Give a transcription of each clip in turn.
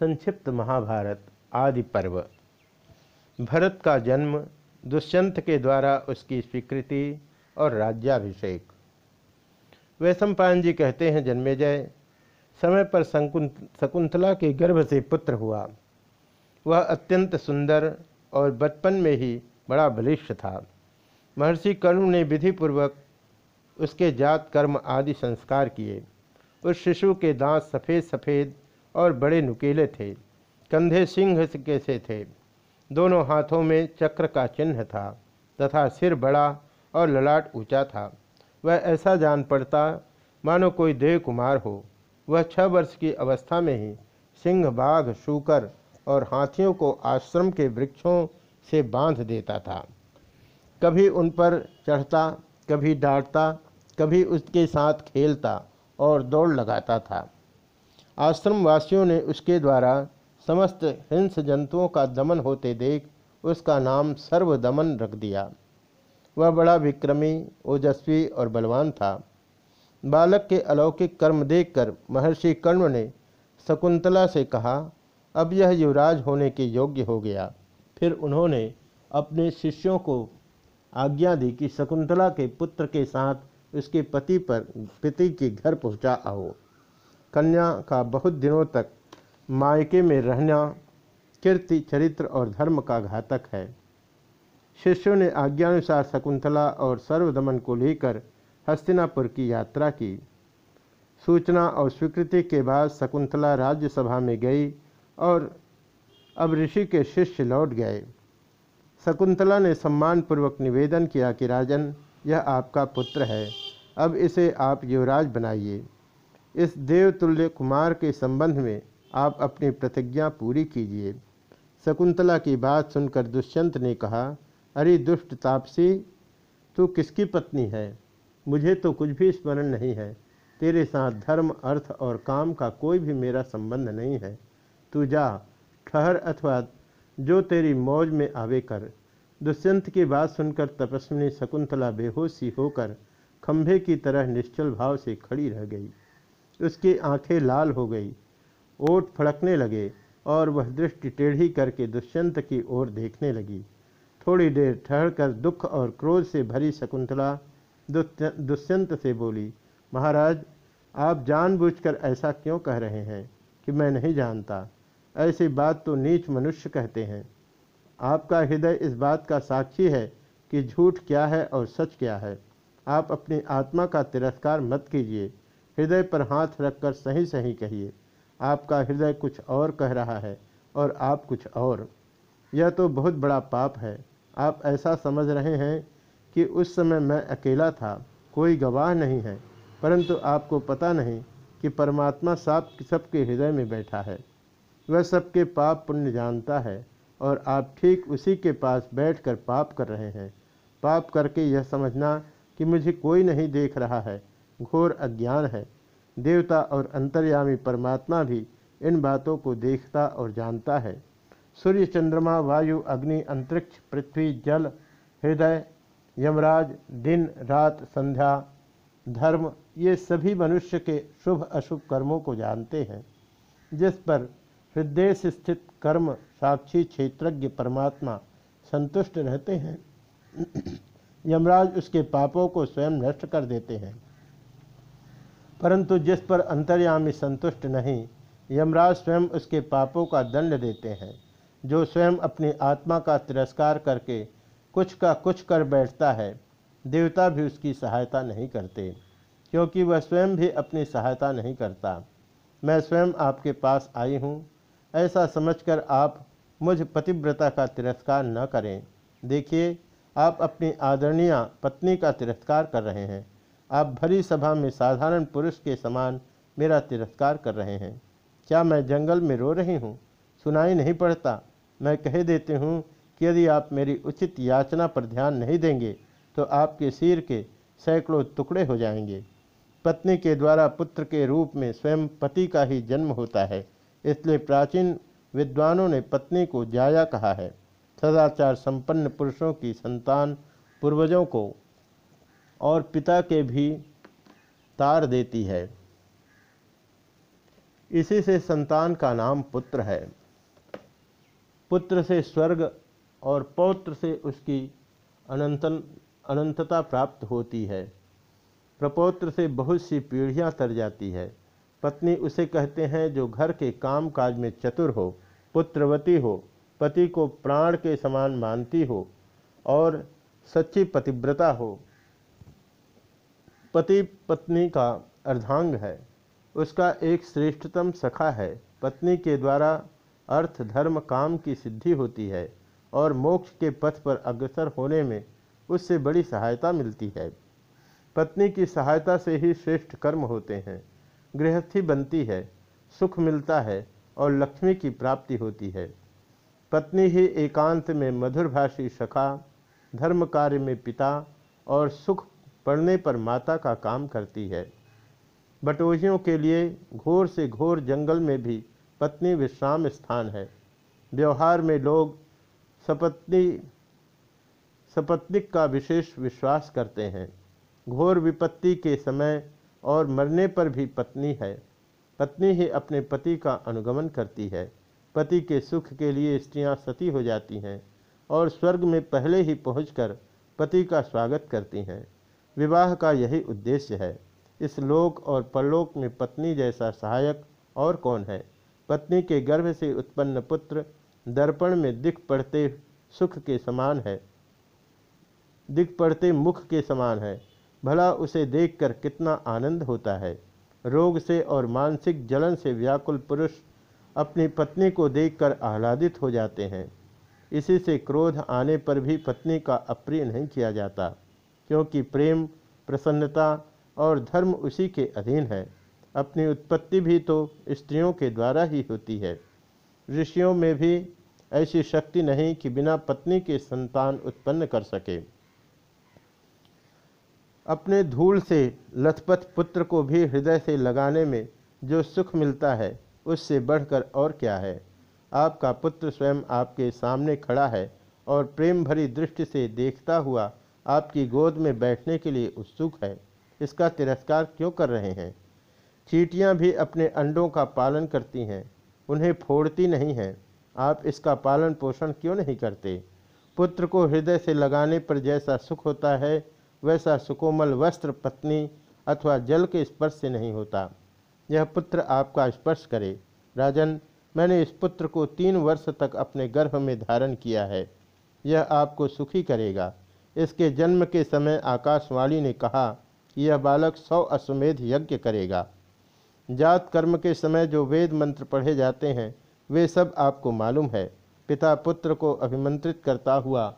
संक्षिप्त महाभारत आदि पर्व। भरत का जन्म दुष्यंत के द्वारा उसकी स्वीकृति और राज्याभिषेक। वैशंपायन जी कहते हैं, जन्मेजय, समय पर शकुंतला के गर्भ से पुत्र हुआ। वह अत्यंत सुंदर और बचपन में ही बड़ा बलिष्ठ था। महर्षि कर्ण ने विधिपूर्वक उसके जात कर्म आदि संस्कार किए। उस शिशु के दांत सफ़ेद सफ़ेद और बड़े नुकीले थे। कंधे सिंह के से थे। दोनों हाथों में चक्र का चिन्ह था तथा सिर बड़ा और ललाट ऊँचा था। वह ऐसा जान पड़ता, मानो कोई देव कुमार हो। वह छः वर्ष की अवस्था में ही सिंह बाघ शूकर और हाथियों को आश्रम के वृक्षों से बाँध देता था। कभी उन पर चढ़ता, कभी डांटता, कभी उसके साथ खेलता और दौड़ लगाता था। आश्रम वासियों ने उसके द्वारा समस्त हिंस जंतुओं का दमन होते देख उसका नाम सर्वदमन रख दिया। वह बड़ा विक्रमी, ओजस्वी और बलवान था। बालक के अलौकिक कर्म देखकर महर्षि कर्ण ने शकुंतला से कहा, अब यह युवराज होने के योग्य हो गया। फिर उन्होंने अपने शिष्यों को आज्ञा दी कि शकुंतला के पुत्र के साथ उसके पति पर पति के घर पहुँचा आओ। कन्या का बहुत दिनों तक मायके में रहना कीर्ति, चरित्र और धर्म का घातक है। शिष्यों ने आज्ञानुसार शकुंतला और सर्वदमन को लेकर हस्तिनापुर की यात्रा की। सूचना और स्वीकृति के बाद शकुंतला राज्यसभा में गई और अब ऋषि के शिष्य लौट गए। शकुंतला ने सम्मानपूर्वक निवेदन किया कि, राजन, यह आपका पुत्र है, अब इसे आप युवराज बनाइए। इस देवतुल्य कुमार के संबंध में आप अपनी प्रतिज्ञा पूरी कीजिए। शकुंतला की बात सुनकर दुष्यंत ने कहा, अरे दुष्ट तापसी, तू किसकी पत्नी है? मुझे तो कुछ भी स्मरण नहीं है। तेरे साथ धर्म, अर्थ और काम का कोई भी मेरा संबंध नहीं है। तू जा, ठहर अथवा जो तेरी मौज में आवे कर। दुष्यंत की बात सुनकर तपस्विनी शकुंतला बेहोशी होकर खंभे की तरह निश्चल भाव से खड़ी रह गई। उसकी आँखें लाल हो गई। ओठ फड़कने लगे और वह दृष्टि टेढ़ी करके दुष्यंत की ओर देखने लगी। थोड़ी देर ठहरकर दुख और क्रोध से भरी शकुंतला दुष्यंत से बोली, महाराज, आप जानबूझकर ऐसा क्यों कह रहे हैं कि मैं नहीं जानता? ऐसी बात तो नीच मनुष्य कहते हैं। आपका हृदय इस बात का साक्षी है कि झूठ क्या है और सच क्या है? आप अपनी आत्मा का तिरस्कार मत कीजिए। हृदय पर हाथ रखकर सही सही कहिए। आपका हृदय कुछ और कह रहा है और आप कुछ और। यह तो बहुत बड़ा पाप है। आप ऐसा समझ रहे हैं कि उस समय मैं अकेला था, कोई गवाह नहीं है, परंतु आपको पता नहीं कि परमात्मा साप सबके हृदय में बैठा है। वह सबके पाप पुण्य जानता है और आप ठीक उसी के पास बैठकर पाप कर रहे हैं। पाप करके यह समझना कि मुझे कोई नहीं देख रहा है घोर अज्ञान है। देवता और अंतर्यामी परमात्मा भी इन बातों को देखता और जानता है। सूर्य चंद्रमा, वायु, अग्नि, अंतरिक्ष, पृथ्वी, जल, हृदय, यमराज, दिन, रात, संध्या, धर्म, ये सभी मनुष्य के शुभ अशुभ कर्मों को जानते हैं, जिस पर हृदय स्थित कर्म, साक्षी, क्षेत्रज्ञ, परमात्मा संतुष्ट रहते हैं। यमराज उसके पापों को स्वयं नष्ट कर देते हैं। परंतु जिस पर अंतर्यामी संतुष्ट नहीं, यमराज स्वयं उसके पापों का दंड देते हैं। जो स्वयं अपनी आत्मा का तिरस्कार करके कुछ का कुछ कर बैठता है, देवता भी उसकी सहायता नहीं करते, क्योंकि वह स्वयं भी अपनी सहायता नहीं करता। मैं स्वयं आपके पास आई हूँ। ऐसा समझकर आप मुझ पतिव्रता का तिरस्कार न करें। देखिए, आप अपनी आदरणीय पत्नी का तिरस्कार कर रहे हैं। आप भरी सभा में साधारण पुरुष के समान मेरा तिरस्कार कर रहे हैं। क्या मैं जंगल में रो रही हूँ? सुनाई नहीं पड़ता। मैं कह देती हूँ कि यदि आप मेरी उचित याचना पर ध्यान नहीं देंगे तो आपके सिर के सैकड़ों टुकड़े हो जाएँगे। पत्नी के द्वारा पुत्र के रूप में स्वयं पति का ही जन्म होता है। इसलिए प्राचीन विद्वानों ने पत्नी को जाया कहा है। सदाचार संपन्न पुरुषों की संतान पूर्वजों को और पिता के भी तार देती है। इसी से संतान का नाम पुत्र है। पुत्र से स्वर्ग और पौत्र से उसकी अनंतन, अनंतता प्राप्त होती है। प्रपौत्र से बहुत सी पीढ़ियाँ तर जाती है। पत्नी उसे कहते हैं जो घर के काम काज में चतुर हो, पुत्रवती हो, पति को प्राण के समान मानती हो और सच्ची पतिव्रता हो। पति पत्नी का अर्धांग है। उसका एक श्रेष्ठतम सखा है। पत्नी के द्वारा अर्थ, धर्म, काम की सिद्धि होती है और मोक्ष के पथ पर अग्रसर होने में उससे बड़ी सहायता मिलती है। पत्नी की सहायता से ही श्रेष्ठ कर्म होते हैं। गृहस्थी बनती है, सुख मिलता है और लक्ष्मी की प्राप्ति होती है। पत्नी ही एकांत में मधुरभाषी सखा धर्म कार्य में पिता और सुख पड़ने पर माता का काम करती है। बटोहियों के लिए घोर से घोर जंगल में भी पत्नी विश्राम स्थान है। व्यवहार में लोग सपत्नी, सपत्निक का विशेष विश्वास करते हैं। घोर विपत्ति के समय और मरने पर भी पत्नी है। पत्नी ही अपने पति का अनुगमन करती है। पति के सुख के लिए स्त्रियाँ सती हो जाती हैं और स्वर्ग में पहले ही पहुंचकर पति का स्वागत करती हैं। विवाह का यही उद्देश्य है। इस लोक और परलोक में पत्नी जैसा सहायक और कौन है? पत्नी के गर्भ से उत्पन्न पुत्र दर्पण में दिख पड़ते सुख के समान है। दिख पड़ते मुख के समान है। भला उसे देखकर कितना आनंद होता है। रोग से और मानसिक जलन से व्याकुल पुरुष अपनी पत्नी को देखकर आह्लादित हो जाते हैं। इसी से क्रोध आने पर भी पत्नी का अप्रिय नहीं किया जाता। क्योंकि प्रेम, प्रसन्नता और धर्म उसी के अधीन है। अपनी उत्पत्ति भी तो स्त्रियों के द्वारा ही होती है। ऋषियों में भी ऐसी शक्ति नहीं कि बिना पत्नी के संतान उत्पन्न कर सके। अपने धूल से लथपथ पुत्र को भी हृदय से लगाने में जो सुख मिलता है, उससे बढ़कर और क्या है? आपका पुत्र स्वयं आपके सामने खड़ा है और प्रेम भरी दृष्टि से देखता हुआ आपकी गोद में बैठने के लिए उत्सुक है। इसका तिरस्कार क्यों कर रहे हैं? चीटियाँ भी अपने अंडों का पालन करती हैं, उन्हें फोड़ती नहीं हैं। आप इसका पालन पोषण क्यों नहीं करते? पुत्र को हृदय से लगाने पर जैसा सुख होता है, वैसा सुकोमल वस्त्र, पत्नी अथवा जल के स्पर्श से नहीं होता। यह पुत्र आपका स्पर्श करे। राजन, मैंने इस पुत्र को तीन वर्ष तक अपने गर्भ में धारण किया है। यह आपको सुखी करेगा। इसके जन्म के समय आकाशवाणी ने कहा कि यह बालक सौ अश्वमेध यज्ञ करेगा। जात कर्म के समय जो वेद मंत्र पढ़े जाते हैं, वे सब आपको मालूम है। पिता पुत्र को अभिमंत्रित करता हुआ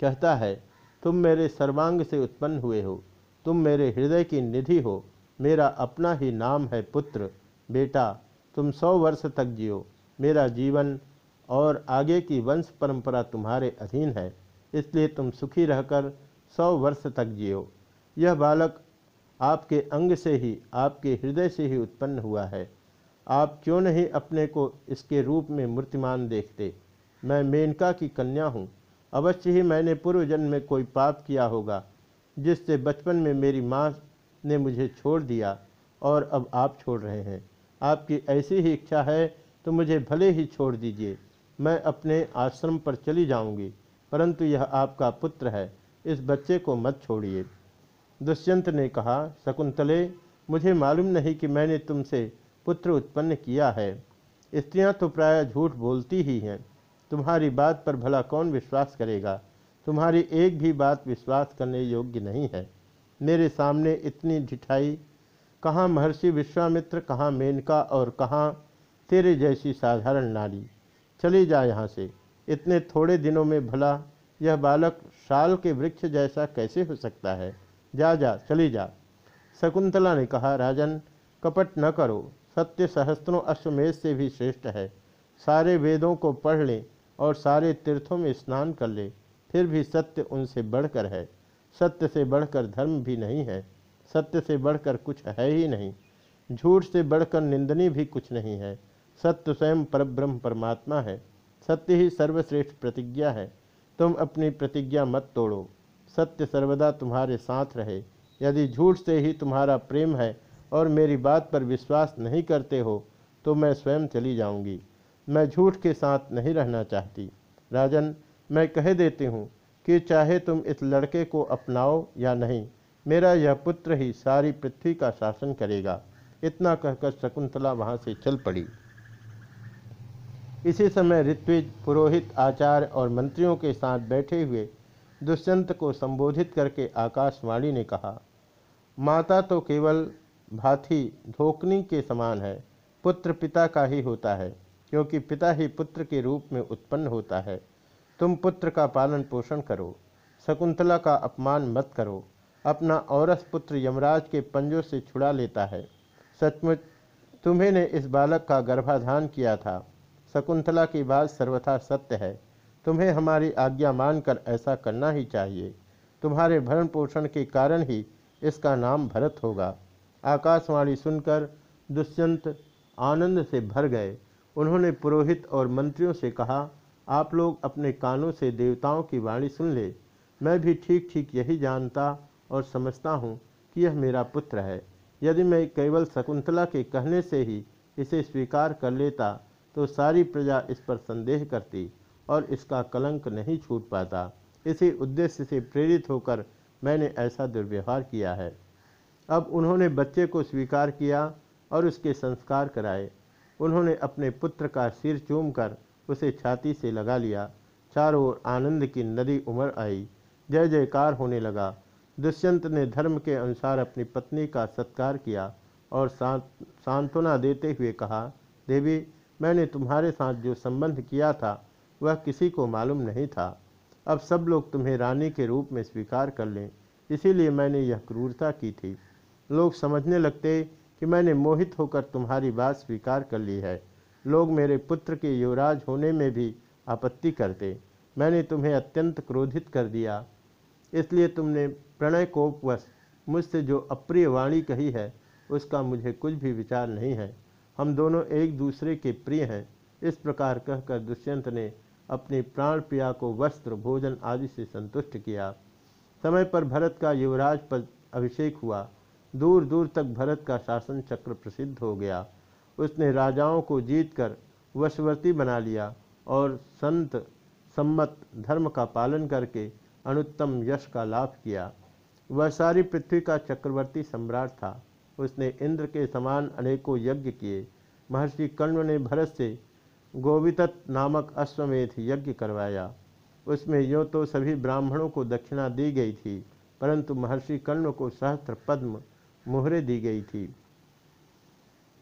कहता है, तुम मेरे सर्वांग से उत्पन्न हुए हो। तुम मेरे हृदय की निधि हो। मेरा अपना ही नाम है पुत्र। बेटा, तुम सौ वर्ष तक जियो। मेरा जीवन और आगे की वंश परंपरा तुम्हारे अधीन है। इसलिए तुम सुखी रहकर सौ वर्ष तक जियो। यह बालक आपके अंग से ही, आपके हृदय से ही उत्पन्न हुआ है। आप क्यों नहीं अपने को इसके रूप में मूर्तिमान देखते? मैं मेनका की कन्या हूँ। अवश्य ही मैंने पूर्व जन्म में कोई पाप किया होगा, जिससे बचपन में मेरी माँ ने मुझे छोड़ दिया, और अब आप छोड़ रहे हैं। आपकी ऐसी ही इच्छा है तो मुझे भले ही छोड़ दीजिए। मैं अपने आश्रम पर चली जाऊँगी। परंतु यह आपका पुत्र है, इस बच्चे को मत छोड़िए। दुष्यंत ने कहा, शकुंतले, मुझे मालूम नहीं कि मैंने तुमसे पुत्र उत्पन्न किया है। स्त्रियाँ तो प्राय झूठ बोलती ही हैं। तुम्हारी बात पर भला कौन विश्वास करेगा? तुम्हारी एक भी बात विश्वास करने योग्य नहीं है। मेरे सामने इतनी ढिठाई कहाँ महर्षि विश्वामित्र, कहाँ मेनका और कहाँ तेरे जैसी साधारण नारी। चली जा यहाँ से। इतने थोड़े दिनों में भला, यह बालक शाल के वृक्ष जैसा कैसे हो सकता है? जा जा, चली जा। शकुंतला ने कहा, राजन, कपट न करो। सत्य सहस्त्रों अश्वमेध से भी श्रेष्ठ है। सारे वेदों को पढ़ लें और सारे तीर्थों में स्नान कर ले। फिर भी सत्य उनसे बढ़कर है। सत्य से बढ़कर धर्म भी नहीं है। सत्य से बढ़कर कुछ है ही नहीं। झूठ से बढ़कर निंदनी भी कुछ नहीं है। सत्य स्वयं परब्रह्म परमात्मा है। सत्य ही सर्वश्रेष्ठ प्रतिज्ञा है। तुम अपनी प्रतिज्ञा मत तोड़ो। सत्य सर्वदा तुम्हारे साथ रहे। यदि झूठ से ही तुम्हारा प्रेम है और मेरी बात पर विश्वास नहीं करते हो तो मैं स्वयं चली जाऊँगी। मैं झूठ के साथ नहीं रहना चाहती। राजन, मैं कह देती हूँ कि चाहे तुम इस लड़के को अपनाओ या नहीं, मेरा यह पुत्र ही सारी पृथ्वी का शासन करेगा। इतना कहकर शकुंतला वहाँ से चल पड़ी। इसी समय ऋत्विज, पुरोहित, आचार्य और मंत्रियों के साथ बैठे हुए दुष्यंत को संबोधित करके आकाशवाणी ने कहा, माता तो केवल भाथी धोकनी के समान है, पुत्र पिता का ही होता है, क्योंकि पिता ही पुत्र के रूप में उत्पन्न होता है। तुम पुत्र का पालन पोषण करो, शकुंतला का अपमान मत करो, अपना औरस पुत्र यमराज के पंजों से छुड़ा लेता है। सचमुच तुम्हें ने इस बालक का गर्भाधान किया था। शकुंतला की बात सर्वथा सत्य है। तुम्हें हमारी आज्ञा मानकर ऐसा करना ही चाहिए। तुम्हारे भरण पोषण के कारण ही इसका नाम भरत होगा। आकाशवाणी सुनकर दुष्यंत आनंद से भर गए। उन्होंने पुरोहित और मंत्रियों से कहा, आप लोग अपने कानों से देवताओं की वाणी सुन ले। मैं भी ठीक ठीक यही जानता और समझता हूँ कि यह मेरा पुत्र है। यदि मैं केवल शकुंतला के कहने से ही इसे स्वीकार कर लेता तो सारी प्रजा इस पर संदेह करती और इसका कलंक नहीं छूट पाता। इसी उद्देश्य से प्रेरित होकर मैंने ऐसा दुर्व्यवहार किया है। अब उन्होंने बच्चे को स्वीकार किया और उसके संस्कार कराए। उन्होंने अपने पुत्र का सिर चूम कर उसे छाती से लगा लिया। चारों ओर आनंद की नदी उमड़ आई। जय जयकार होने लगा। दुष्यंत ने धर्म के अनुसार अपनी पत्नी का सत्कार किया और सांत्वना देते हुए कहा, देवी मैंने तुम्हारे साथ जो संबंध किया था, वह किसी को मालूम नहीं था। अब सब लोग तुम्हें रानी के रूप में स्वीकार कर लें। इसीलिए मैंने यह क्रूरता की थी। लोग समझने लगते कि मैंने मोहित होकर तुम्हारी बात स्वीकार कर ली है। लोग मेरे पुत्र के युवराज होने में भी आपत्ति करते। मैंने तुम्हें अत्यंत क्रोधित कर दिया। इसलिए तुमने प्रणय कोपवश मुझसे जो अप्रिय वाणी कही है, उसका मुझे कुछ भी विचार नहीं है। हम दोनों एक दूसरे के प्रिय हैं। इस प्रकार कहकर दुष्यंत ने अपनी प्राण प्रिया को वस्त्र, भोजन आदि से संतुष्ट किया। समय पर भरत का युवराज पद अभिषेक हुआ। दूर दूर तक भरत का शासन चक्र प्रसिद्ध हो गया। उसने राजाओं को जीतकर वशवर्ती बना लिया और संत सम्मत धर्म का पालन करके अनुत्तम यश का लाभ किया। वह सारी पृथ्वी का चक्रवर्ती सम्राट था। उसने इंद्र के समान अनेकों यज्ञ किए। महर्षि कर्ण ने भरत से गोवितत नामक अश्वमेध यज्ञ करवाया। उसमें यो तो सभी ब्राह्मणों को दक्षिणा दी गई थी, परंतु महर्षि कर्ण को सहस्त्र पद्म मोहरे दी गई थी।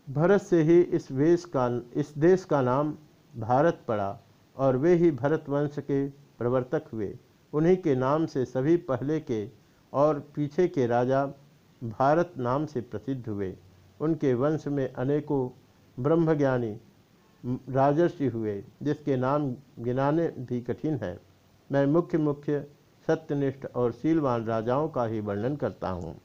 भरत से ही इस वेश का, इस देश का नाम भारत पड़ा और वे ही भरत वंश के प्रवर्तक हुए। उन्हीं के नाम से सभी पहले के और पीछे के राजा भारत नाम से प्रसिद्ध हुए। उनके वंश में अनेकों ब्रह्मज्ञानी राजर्षि हुए, जिसके नाम गिनाने भी कठिन है। मैं मुख्य मुख्य सत्यनिष्ठ और शीलवान राजाओं का ही वर्णन करता हूँ।